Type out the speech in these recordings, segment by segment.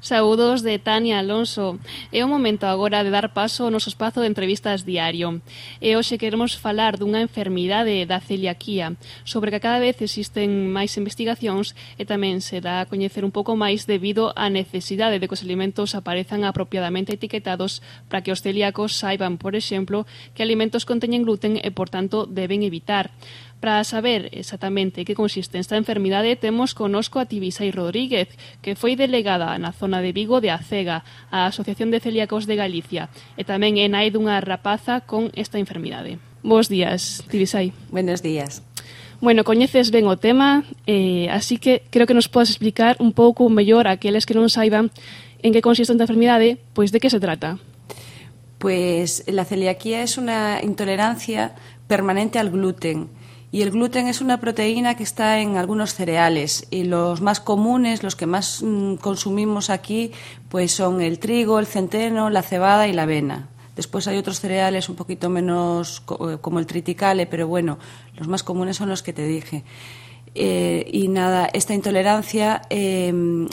Saúdos de Tania Alonso. É o momento agora de dar paso ao noso espazo de entrevistas diario. E hoxe queremos falar dunha enfermidade da celiaquía, sobre que cada vez existen máis investigacións e tamén se dá a coñecer un pouco máis debido á necesidade de que os alimentos aparezan apropiadamente etiquetados para que os celíacos saiban, por exemplo, que alimentos conteñen gluten e, por tanto, deben evitar. Para saber exactamente que consiste esta enfermidade, temos conosco a Tibisai Rodríguez, que foi delegada na zona de Vigo de ACEGA, a Asociación de Celíacos de Galicia, e tamén é nai dunha rapaza con esta enfermidade. Bos días, Tibisai. Buenos días. Bueno, coñeces ben o tema, eh, así que creo que nos podes explicar un pouco mellor a aqueles que non saiban en que consiste esta enfermidade, pois de que se trata. Pues la celiaquía es una intolerancia permanente al gluten, Y el gluten es una proteína que está en algunos cereales y los más comunes, los que más mm, consumimos aquí, pues son el trigo, el centeno, la cebada y la avena. Después hay otros cereales un poquito menos eh, como el triticale, pero bueno, los más comunes son los que te dije. Eh, y nada, esta intolerancia eh,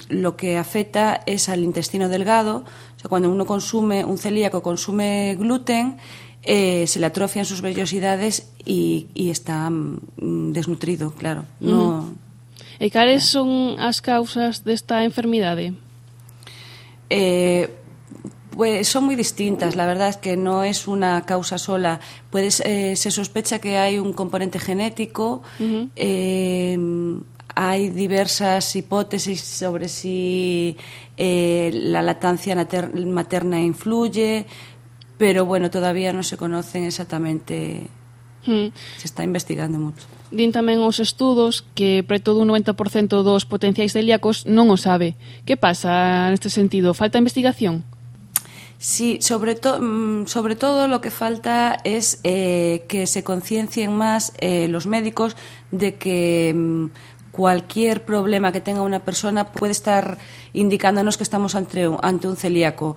lo que afecta es al intestino delgado. O sea, cuando uno consume, un celíaco consume gluten, eh, se le atrofian sus vellosidades y, y está mm, desnutrido, claro. No, mm. E cales son as causas desta enfermidade? Eh, pues son muy distintas. La verdad es que no es una causa sola. Puedes, eh, se sospecha que hay un componente genético. Uh -huh. eh, hay diversas hipótesis sobre si eh, la lactancia materna influye, pero bueno, todavía no se conocen exactamente. Se está investigando mucho. Din tamén os estudos que preto dun 90% dos potenciais celíacos non o sabe. Que pasa neste sentido? Falta investigación? Sí, sobre, to mm, sobre todo lo que falta es eh, que se conciencien más eh, los médicos de que mm, cualquier problema que tenga una persona puede estar indicándonos que estamos ante, ante un celíaco.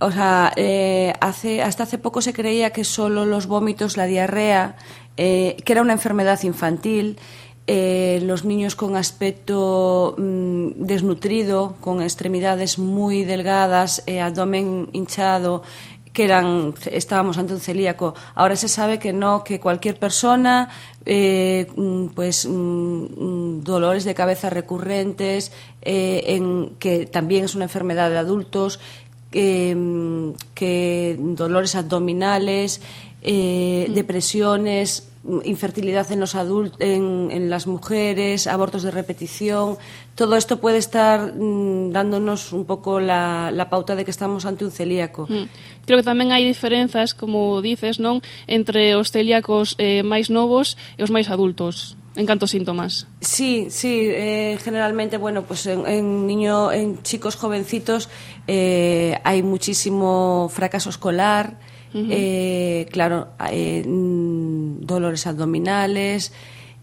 O sea, eh, hace, hasta hace poco se creía que solo los vómitos, la diarrea, eh, que era una enfermedad infantil, eh, los niños con aspecto mmm, desnutrido, con extremidades muy delgadas, eh, abdomen hinchado, que eran estábamos ante un celíaco. Ahora se sabe que no, que cualquier persona, eh, mm, pues mm, dolores de cabeza recurrentes, eh, en, que también es una enfermedad de adultos, que dolores abdominales, mm. depresiones, infertilidad en los adultos, en, en, las mujeres, abortos de repetición, todo esto puede estar mm, dándonos un poco la, la, pauta de que estamos ante un celíaco. Mm. Creo que tamén hai diferenzas, como dices, non, entre os celíacos eh, máis novos e os máis adultos. En canto síntomas. Sí, sí, eh, generalmente, bueno, pues en, en niño, en chicos jovencitos eh, hay muchísimo fracaso escolar, uh -huh. eh, claro, eh, mm, dolores abdominales,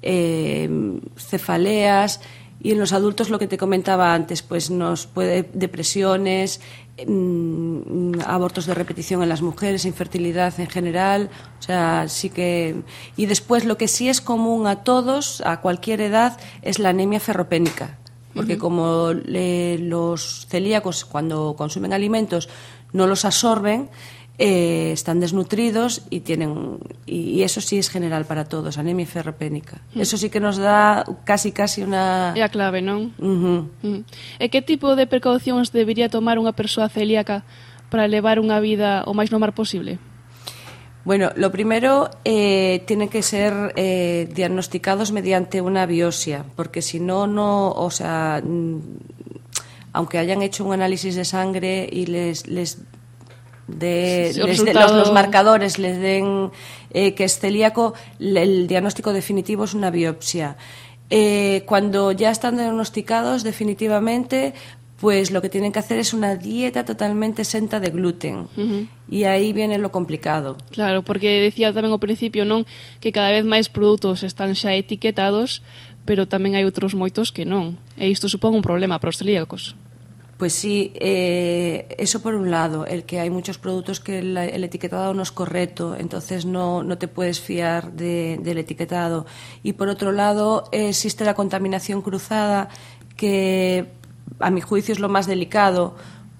eh, cefaleas, y en los adultos lo que te comentaba antes, pues nos puede depresiones, mmm, abortos de repetición en las mujeres, infertilidad en general, o sea, sí que y después lo que sí es común a todos, a cualquier edad, es la anemia ferropénica, porque uh -huh. como le, los celíacos cuando consumen alimentos no los absorben, eh, están desnutridos y tienen y, eso sí es general para todos, anemia ferropénica. Mm. Eso sí que nos da casi casi una É a clave, non? Uh -huh. mm. E que tipo de precaucións debería tomar unha persoa celíaca para levar unha vida o máis normal posible? Bueno, lo primero eh, tienen que ser eh, diagnosticados mediante una biopsia, porque si no, no, o sea, mm, aunque hayan hecho un análisis de sangre y les, les de, sí, les de los, los, marcadores les den eh, que es celíaco, el diagnóstico definitivo es una biopsia. Eh, cuando ya están diagnosticados definitivamente, pues lo que tienen que hacer es una dieta totalmente exenta de gluten. Uh -huh. E aí viene lo complicado. Claro, porque decía tamén ao principio, non, que cada vez máis produtos están xa etiquetados, pero tamén hai outros moitos que non. E isto supón un problema para os celíacos. Pues sí, eh, eso por un lado, el que hay muchos productos que el, el etiquetado no es correcto, entonces no, no te puedes fiar de, del etiquetado. Y por otro lado, existe la contaminación cruzada que a mi juicio es lo más delicado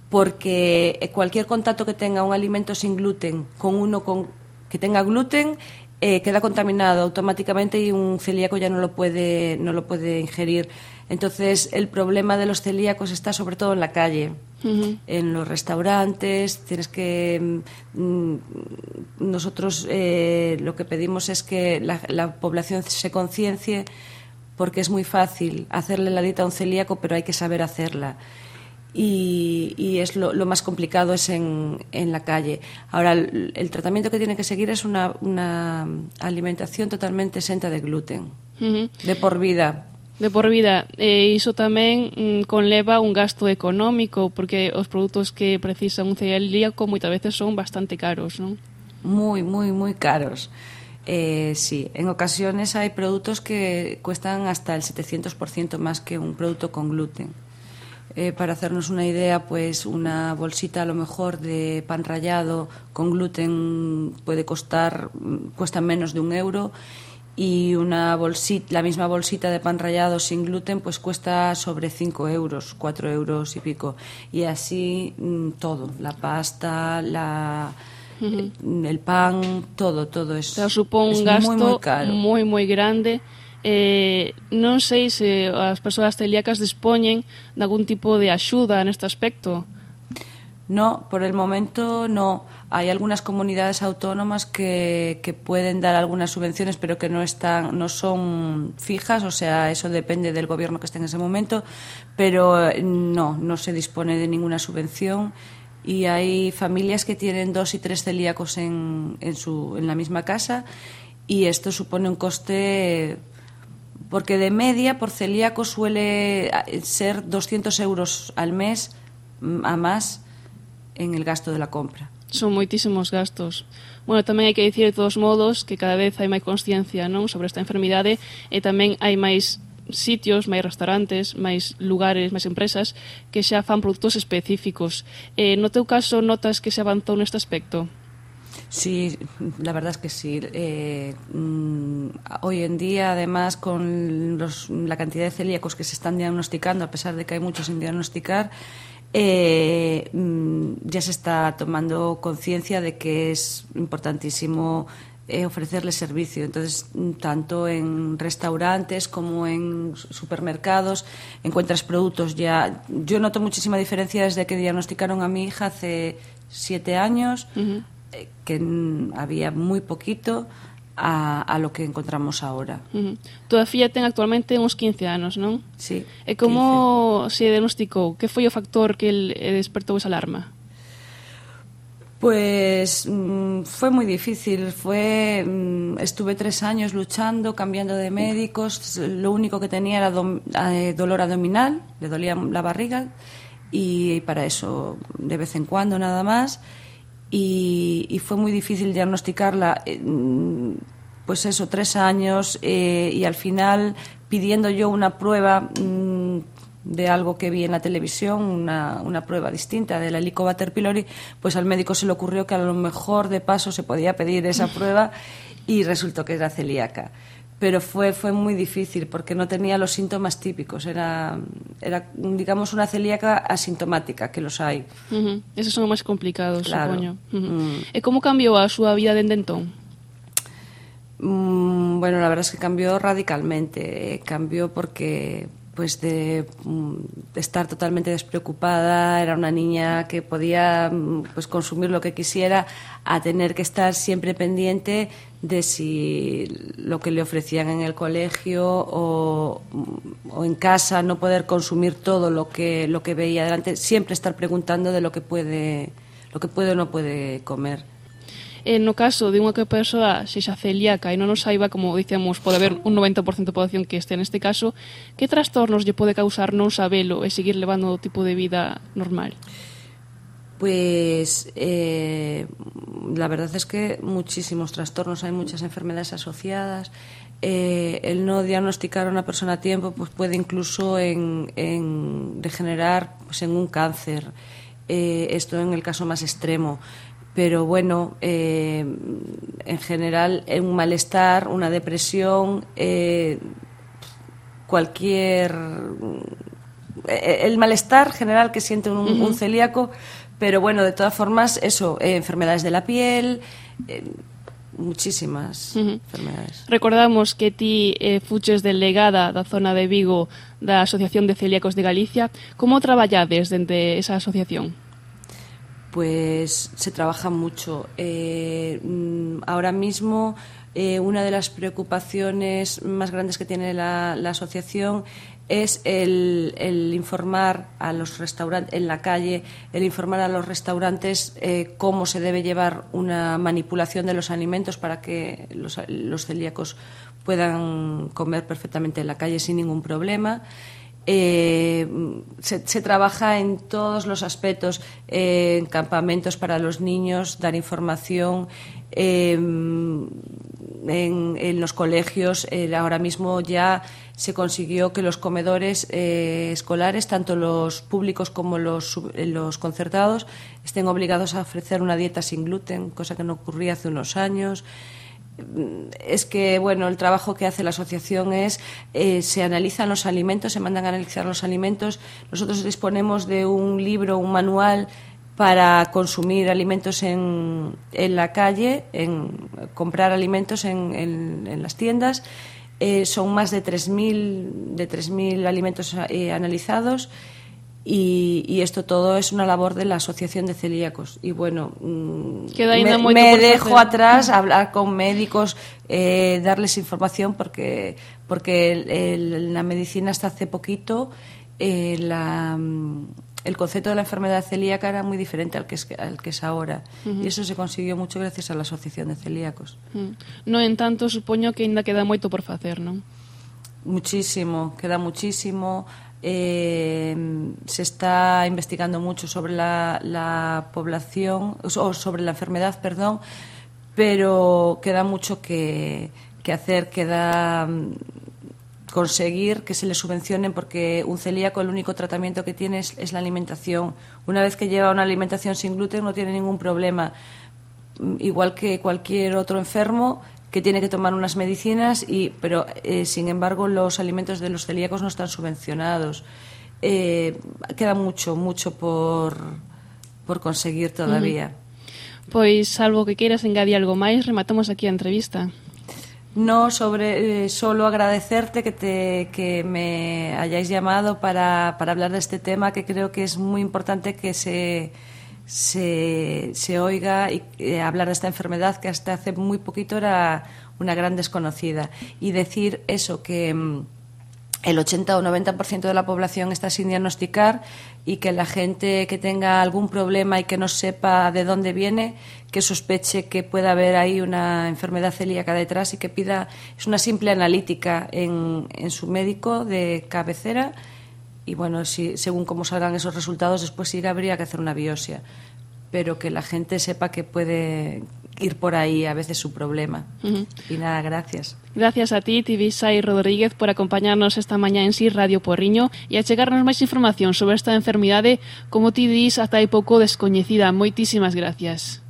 porque cualquier contacto que tenga un alimento sin gluten con uno con, que tenga gluten eh, queda contaminado automáticamente y un celíaco ya no lo puede no lo puede ingerir. Entonces el problema de los celíacos está sobre todo en la calle, en los restaurantes. Tienes que mm, nosotros eh, lo que pedimos es que la, la población se conciencie porque es muy fácil hacerle la dieta a un celíaco, pero hay que saber hacerla y, y es lo, lo, más complicado es en, en la calle. Ahora, el, el, tratamiento que tiene que seguir es una, una alimentación totalmente exenta de gluten, uh -huh. de por vida. De por vida. Eh, e iso tamén mm, conleva un gasto económico, porque os produtos que precisa un celíaco moitas veces son bastante caros, non? Moi, moi, moi caros. Eh, sí, en ocasiones hai produtos que cuestan hasta el 700% máis que un produto con gluten. Eh, para hacernos una idea, pues una bolsita a lo mejor de pan rallado con gluten puede costar, cuesta menos de un euro y una bolsita, la misma bolsita de pan rallado sin gluten pues cuesta sobre 5 euros, 4 euros y pico. Y así mm, todo, la pasta, la, el pan, todo, todo es, o sea, supón un gasto muy, muy, caro. muy, muy grande eh, non sei se as persoas celíacas dispoñen de algún tipo de axuda neste aspecto. No, por el momento no. Hay algunas comunidades autónomas que, que pueden dar algunas subvenciones, pero que no están, no son fijas, o sea, eso depende del gobierno que esté en ese momento, pero eh, no, no se dispone de ninguna subvención y hay familias que tienen dos y tres celíacos en, en, su, en la misma casa y esto supone un coste porque de media por celíaco suele ah, ser 200 euros al mes mm, a más en el gasto de la compra. Son moitísimos gastos. Bueno, tamén hai que dicir de todos modos que cada vez hai máis consciencia non sobre esta enfermidade e tamén hai máis sitios, máis restaurantes, máis lugares, máis empresas que xa fan produtos específicos. Eh, no teu caso notas que se avanzou neste aspecto? Sí, la verdad es que sí. Eh, mm, hoy en día, además, con los, la cantidad de celíacos que se están diagnosticando, a pesar de que hay muchos sin diagnosticar, eh, mm, ya se está tomando conciencia de que es importantísimo eh, ofrecerles servicio. Entonces, tanto en restaurantes como en supermercados encuentras productos ya. Yo noto muchísima diferencia desde que diagnosticaron a mi hija hace siete años. Eh, que había moi poquito a, a lo que encontramos ahora. Uh -huh. Toda filla ten actualmente uns 15 anos, non? Sí. E como 15. se diagnosticou? Que foi o factor que el despertou esa alarma? Pues mmm, fue muy difícil. Fue, mmm, estuve tres años luchando, cambiando de médicos. Lo único que tenía era do, eh, dolor abdominal, le dolía la barriga y para eso de vez en cuando nada más y, y fue muy difícil diagnosticarla. Eh, pues eso, tres años eh, y al final pidiendo yo una prueba mmm, de algo que vi en la televisión, una, una prueba distinta de la Helicobacter pylori, pues al médico se le ocurrió que a lo mejor de paso se podía pedir esa prueba y resultó que era celíaca pero fue, fue muy difícil porque no tenía los síntomas típicos. Era, era digamos, una celíaca asintomática, que los hay. Uh -huh. Esos son más complicados, claro. Uh -huh. mm. Como cambiou a súa vida entón? Mm, bueno, la verdad es que cambió radicalmente. Cambió porque pues de, de, estar totalmente despreocupada, era una niña que podía pues consumir lo que quisiera, a tener que estar siempre pendiente de si lo que le ofrecían en el colegio o, o, en casa, no poder consumir todo lo que, lo que veía delante, siempre estar preguntando de lo que puede, lo que puede o no puede comer. En no caso de unha que persoa sexa celíaca e non o saiba, como dicemos, pode haber un 90% de población que este neste caso, que trastornos lle pode causar non sabelo e seguir levando o tipo de vida normal? Pues eh, la verdad es que muchísimos trastornos, hay muchas enfermedades asociadas. Eh, el no diagnosticar a una persona a tiempo pues puede incluso en, en degenerar pues en un cáncer. Eh, esto en el caso más extremo pero bueno, en general un malestar, una depresión, cualquier el malestar general que siente un, celíaco, Pero bueno, de todas formas, eso, eh, enfermedades de la piel, eh, muchísimas uh -huh. enfermedades. Recordamos que ti eh, fuches delegada da zona de Vigo da Asociación de Celíacos de Galicia. Como traballades dende esa asociación? Pues se trabaja mucho. Eh, mm, ahora mismo eh, una de las preocupaciones más grandes que tiene la, asociación es el, informar a los restaurantes en la calle, el informar a los restaurantes eh, cómo se debe llevar una manipulación de los alimentos para que los, celíacos puedan comer perfectamente en la calle sin ningún problema. Eh, se, trabaja en todos los aspectos, en campamentos para los niños, dar información, en, los colegios. Eh, ahora mismo ya se consiguió que los comedores eh, escolares, tanto los públicos como los, los concertados, estén obligados a ofrecer una dieta sin gluten, cosa que no ocurría hace unos años es que bueno el trabajo que hace la asociación es eh, se analizan los alimentos se mandan a analizar los alimentos nosotros disponemos de un libro un manual para consumir alimentos en, en la calle, en comprar alimentos en, en, las tiendas. Eh, son más de 3.000 de alimentos eh, analizados y, esto todo es una labor de la Asociación de Celíacos. Y bueno, mm, me, dejo atrás hablar con médicos, eh, darles información porque, porque la medicina hasta hace poquito la el concepto de la enfermedad celíaca era muy diferente al que es, al que es ahora. Uh -huh. Se consiguió mucho gracias a la Asociación de Celíacos. Uh -huh. No entanto, supoño que ainda queda moito por facer, non? Muchísimo, queda muchísimo. Eh, se está investigando mucho sobre la, la población, o sobre la enfermedad, perdón, pero queda mucho que, que hacer, queda conseguir que se le subvencionen porque un celíaco el único tratamiento que tiene es, la alimentación. Una vez que lleva una alimentación sin gluten no tiene ningún problema. Mm, igual que cualquier otro enfermo que tiene que tomar unas medicinas, y, pero eh, sin embargo los alimentos de los celíacos no están subvencionados. Eh, queda mucho, mucho por, por conseguir todavía. Pois, salvo que queiras engadir algo máis, rematamos aquí a entrevista. No, sobre eh, solo agradecerte que, te, que me hayáis llamado para, para, hablar de este tema, que creo que es muy importante que se, se, se oiga y eh, hablar de esta enfermedad que hasta hace muy poquito era una gran desconocida. Y decir eso, que mm, el 80 o 90% de la población está sin diagnosticar y que la gente que tenga algún problema y que no sepa de dónde viene, que sospeche que pueda haber ahí una enfermedad celíaca detrás y que pida, es una simple analítica en, en su médico de cabecera y bueno, si, según cómo salgan esos resultados, después sí habría que hacer una biopsia. Pero que la gente sepa que puede, ir por ahí a veces su problema. Y nada, gracias. Gracias a ti, Tibisay Rodríguez, por acompañarnos esta mañana en sí Radio Porriño e a chegarnos máis información sobre esta enfermidade, como ti dis, ata hai pouco descoñecida. Moitísimas gracias.